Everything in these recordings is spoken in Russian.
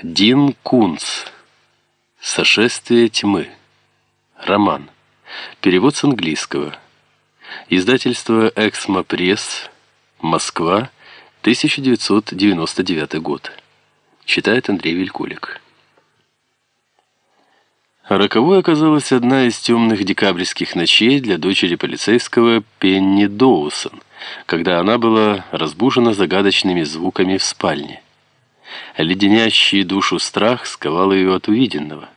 Дин Кунц. Сошествие тьмы. Роман. Перевод с английского. Издательство «Эксмо Пресс», Москва, 1999 год. Читает Андрей Вилькулик. Роковой оказалась одна из темных декабрьских ночей для дочери полицейского Пенни Доусон, когда она была разбужена загадочными звуками в спальне. Леденящий душу страх сковал ее от увиденного.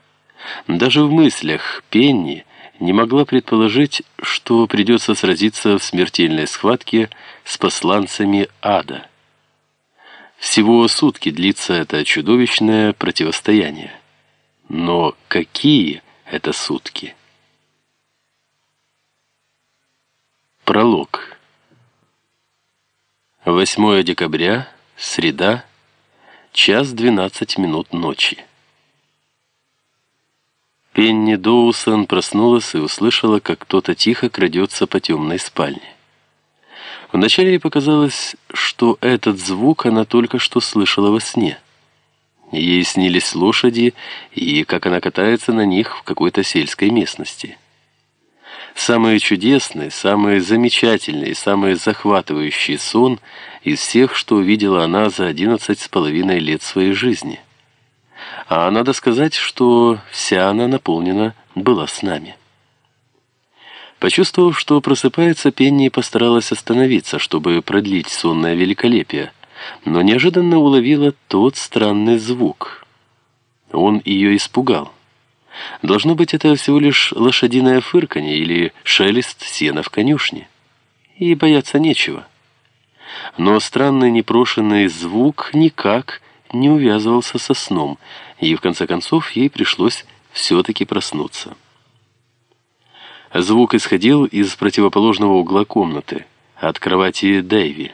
Даже в мыслях Пенни не могла предположить, что придется сразиться в смертельной схватке с посланцами ада. Всего сутки длится это чудовищное противостояние. Но какие это сутки? Пролог. 8 декабря, среда, час 12 минут ночи. Пенни Доусон проснулась и услышала, как кто-то тихо крадется по темной спальне. Вначале ей показалось, что этот звук она только что слышала во сне. Ей снились лошади и как она катается на них в какой-то сельской местности. Самый чудесный, самый замечательный, самый захватывающий сон из всех, что увидела она за одиннадцать с половиной лет своей жизни. А надо сказать, что вся она наполнена была с нами. Почувствовав, что просыпается, Пенни постаралась остановиться, чтобы продлить сонное великолепие, но неожиданно уловила тот странный звук. Он ее испугал. Должно быть, это всего лишь лошадиное фырканье или шелест сена в конюшне. И бояться нечего. Но странный непрошенный звук никак не увязывался со сном, и в конце концов ей пришлось все-таки проснуться. Звук исходил из противоположного угла комнаты, от кровати Дэйви.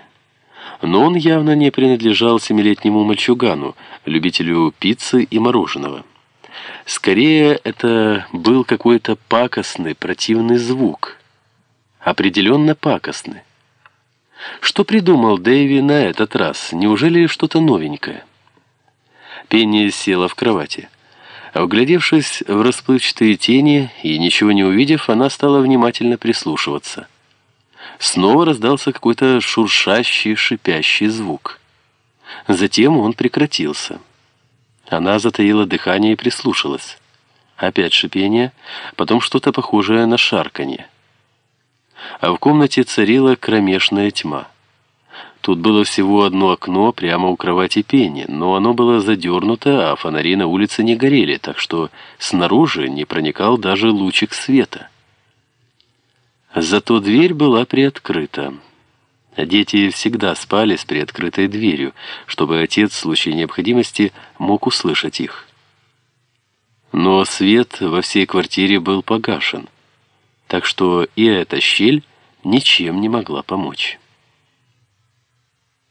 Но он явно не принадлежал семилетнему мальчугану, любителю пиццы и мороженого. Скорее, это был какой-то пакостный, противный звук. Определенно пакостный. Что придумал Дэйви на этот раз? Неужели что-то новенькое? Пенни села в кровати. Вглядевшись в расплывчатые тени и ничего не увидев, она стала внимательно прислушиваться. Снова раздался какой-то шуршащий, шипящий звук. Затем он прекратился. Она затаила дыхание и прислушалась. Опять шипение, потом что-то похожее на шарканье. А в комнате царила кромешная тьма. Тут было всего одно окно прямо у кровати Пенни, но оно было задернуто, а фонари на улице не горели, так что снаружи не проникал даже лучик света. Зато дверь была приоткрыта. Дети всегда спали с приоткрытой дверью, чтобы отец в случае необходимости мог услышать их. Но свет во всей квартире был погашен, так что и эта щель ничем не могла помочь.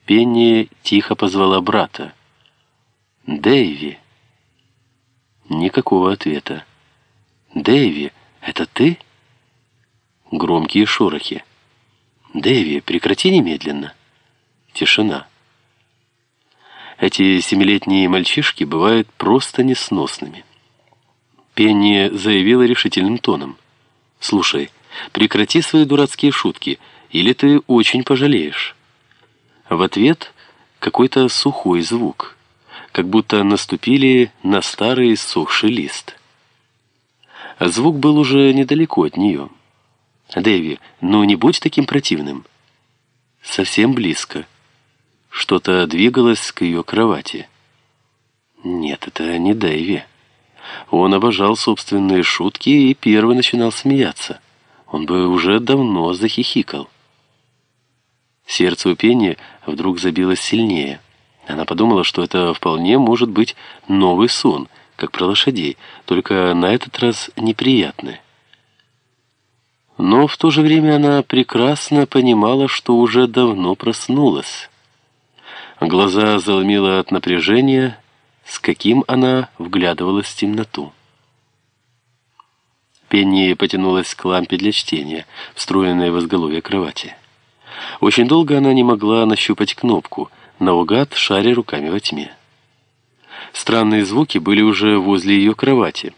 Пенни тихо позвала брата. «Дэйви!» Никакого ответа. «Дэйви, это ты?» Громкие шорохи. «Дэви, прекрати немедленно!» Тишина. Эти семилетние мальчишки бывают просто несносными. Пенни заявила решительным тоном. «Слушай, прекрати свои дурацкие шутки, или ты очень пожалеешь». В ответ какой-то сухой звук, как будто наступили на старый сухший лист. Звук был уже недалеко от нее. «Дэви, ну не будь таким противным». Совсем близко. Что-то двигалось к ее кровати. Нет, это не Дэви. Он обожал собственные шутки и первый начинал смеяться. Он бы уже давно захихикал. Сердце у Пенни вдруг забилось сильнее. Она подумала, что это вполне может быть новый сон, как про лошадей, только на этот раз неприятный. Но в то же время она прекрасно понимала, что уже давно проснулась. Глаза заломила от напряжения, с каким она вглядывалась в темноту. Пенни потянулась к лампе для чтения, встроенной в изголовье кровати. Очень долго она не могла нащупать кнопку, наугад шаря руками во тьме. Странные звуки были уже возле ее кровати.